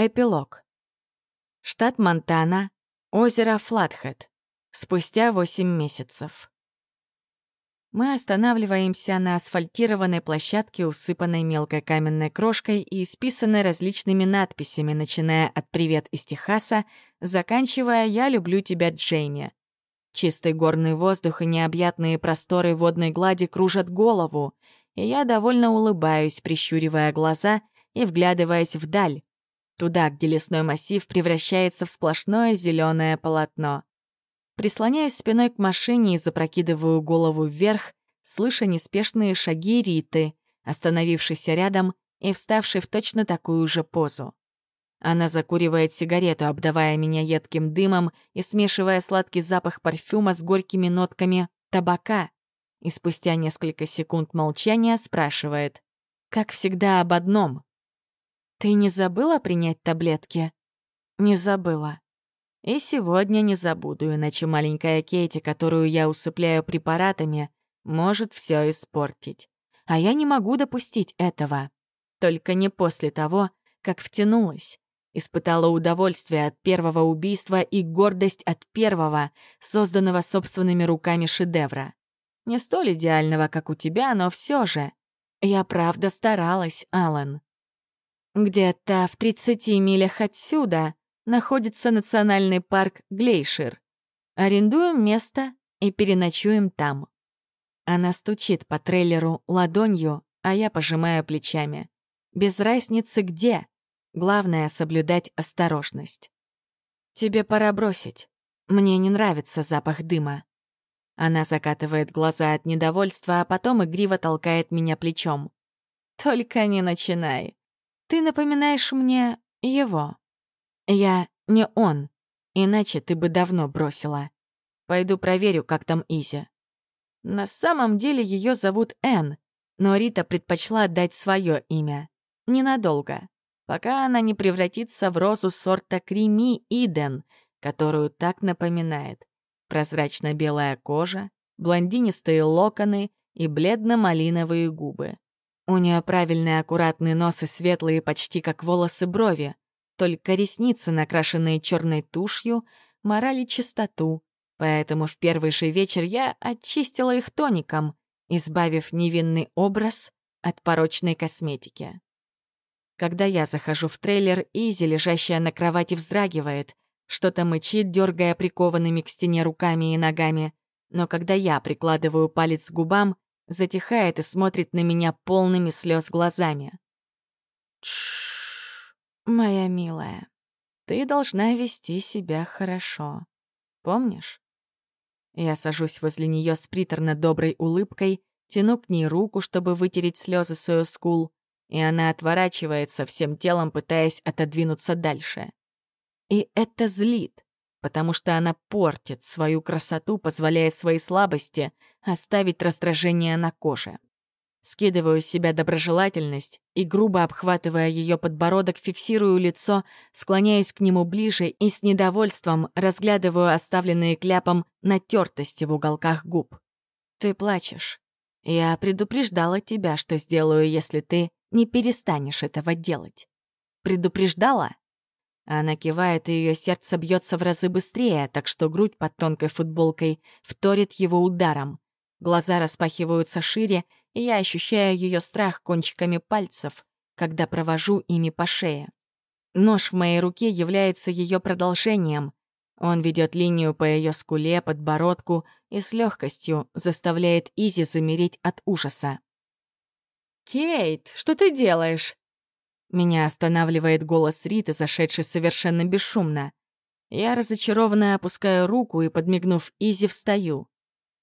Эпилог. Штат Монтана, озеро Флатхед. Спустя 8 месяцев. Мы останавливаемся на асфальтированной площадке, усыпанной мелкой каменной крошкой и исписанной различными надписями, начиная от «Привет из Техаса», заканчивая «Я люблю тебя, Джейми». Чистый горный воздух и необъятные просторы водной глади кружат голову, и я довольно улыбаюсь, прищуривая глаза и вглядываясь вдаль, туда, где лесной массив превращается в сплошное зеленое полотно. Прислоняюсь спиной к машине и запрокидываю голову вверх, слыша неспешные шаги Риты, остановившейся рядом и вставшей в точно такую же позу. Она закуривает сигарету, обдавая меня едким дымом и смешивая сладкий запах парфюма с горькими нотками табака. И спустя несколько секунд молчания спрашивает, как всегда, об одном. «Ты не забыла принять таблетки?» «Не забыла», и сегодня не забуду, иначе маленькая Кейти, которую я усыпляю препаратами, может все испортить. А я не могу допустить этого. Только не после того, как втянулась. Испытала удовольствие от первого убийства и гордость от первого, созданного собственными руками шедевра. Не столь идеального, как у тебя, но все же. Я правда старалась, Алан. Где-то в 30 милях отсюда находится национальный парк Глейшир. Арендуем место и переночуем там. Она стучит по трейлеру ладонью, а я пожимаю плечами. Без разницы где. Главное — соблюдать осторожность. Тебе пора бросить. Мне не нравится запах дыма. Она закатывает глаза от недовольства, а потом игриво толкает меня плечом. Только не начинай. Ты напоминаешь мне его. Я не он, иначе ты бы давно бросила. Пойду проверю, как там Изи. На самом деле ее зовут Энн, но Рита предпочла дать свое имя. Ненадолго. Пока она не превратится в розу сорта Крими Иден, которую так напоминает. Прозрачно-белая кожа, блондинистые локоны и бледно-малиновые губы. У нее правильный аккуратный нос и светлые почти как волосы брови, только ресницы, накрашенные черной тушью, морали чистоту, поэтому в первый же вечер я очистила их тоником, избавив невинный образ от порочной косметики. Когда я захожу в трейлер, Изи, лежащая на кровати, вздрагивает, что-то мычит, дергая прикованными к стене руками и ногами, но когда я прикладываю палец к губам, затихает и смотрит на меня полными слез глазами. Тш. «Моя милая, ты должна вести себя хорошо. Помнишь?» Я сажусь возле нее с приторно-доброй улыбкой, тяну к ней руку, чтобы вытереть слезы с ее скул, и она отворачивается всем телом, пытаясь отодвинуться дальше. И это злит, потому что она портит свою красоту, позволяя своей слабости оставить раздражение на коже. Скидываю с себя доброжелательность и, грубо обхватывая ее подбородок, фиксирую лицо, склоняюсь к нему ближе и с недовольством разглядываю оставленные кляпом натертости в уголках губ. «Ты плачешь. Я предупреждала тебя, что сделаю, если ты не перестанешь этого делать. Предупреждала?» Она кивает, и ее сердце бьется в разы быстрее, так что грудь под тонкой футболкой вторит его ударом. Глаза распахиваются шире, и я ощущаю ее страх кончиками пальцев, когда провожу ими по шее. Нож в моей руке является ее продолжением. Он ведет линию по ее скуле, подбородку и с легкостью заставляет Изи замереть от ужаса. «Кейт, что ты делаешь?» Меня останавливает голос Риты, зашедший совершенно бесшумно. Я разочарованно опускаю руку и, подмигнув Изи, встаю.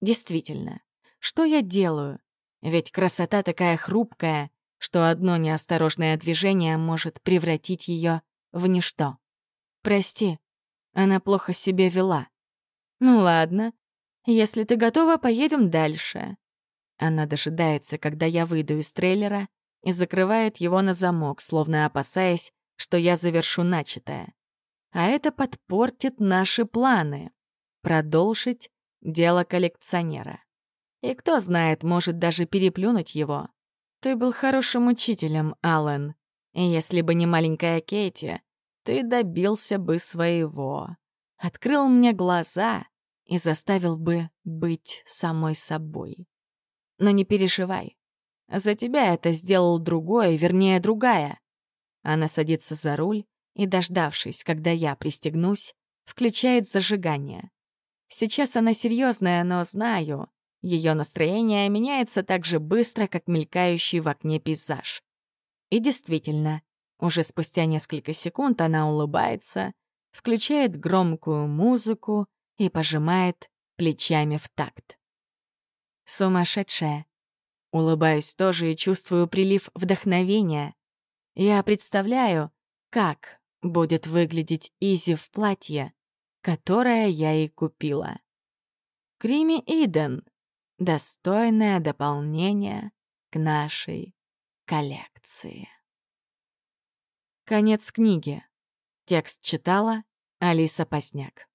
Действительно, что я делаю? Ведь красота такая хрупкая, что одно неосторожное движение может превратить ее в ничто. Прости, она плохо себя вела. Ну ладно, если ты готова, поедем дальше. Она дожидается, когда я выйду из трейлера, и закрывает его на замок, словно опасаясь, что я завершу начатое. А это подпортит наши планы. Продолжить дело коллекционера. И кто знает, может даже переплюнуть его. Ты был хорошим учителем, Аллен. И если бы не маленькая Кейти, ты добился бы своего. Открыл мне глаза и заставил бы быть самой собой. Но не переживай. За тебя это сделал другой, вернее, другая. Она садится за руль и, дождавшись, когда я пристегнусь, включает зажигание. Сейчас она серьезная, но знаю, ее настроение меняется так же быстро, как мелькающий в окне пейзаж. И действительно, уже спустя несколько секунд она улыбается, включает громкую музыку и пожимает плечами в такт. Сумасшедшая. Улыбаюсь тоже и чувствую прилив вдохновения. Я представляю, как будет выглядеть Изи в платье, которое я ей купила. Крими Иден — достойное дополнение к нашей коллекции. Конец книги. Текст читала Алиса Посняк.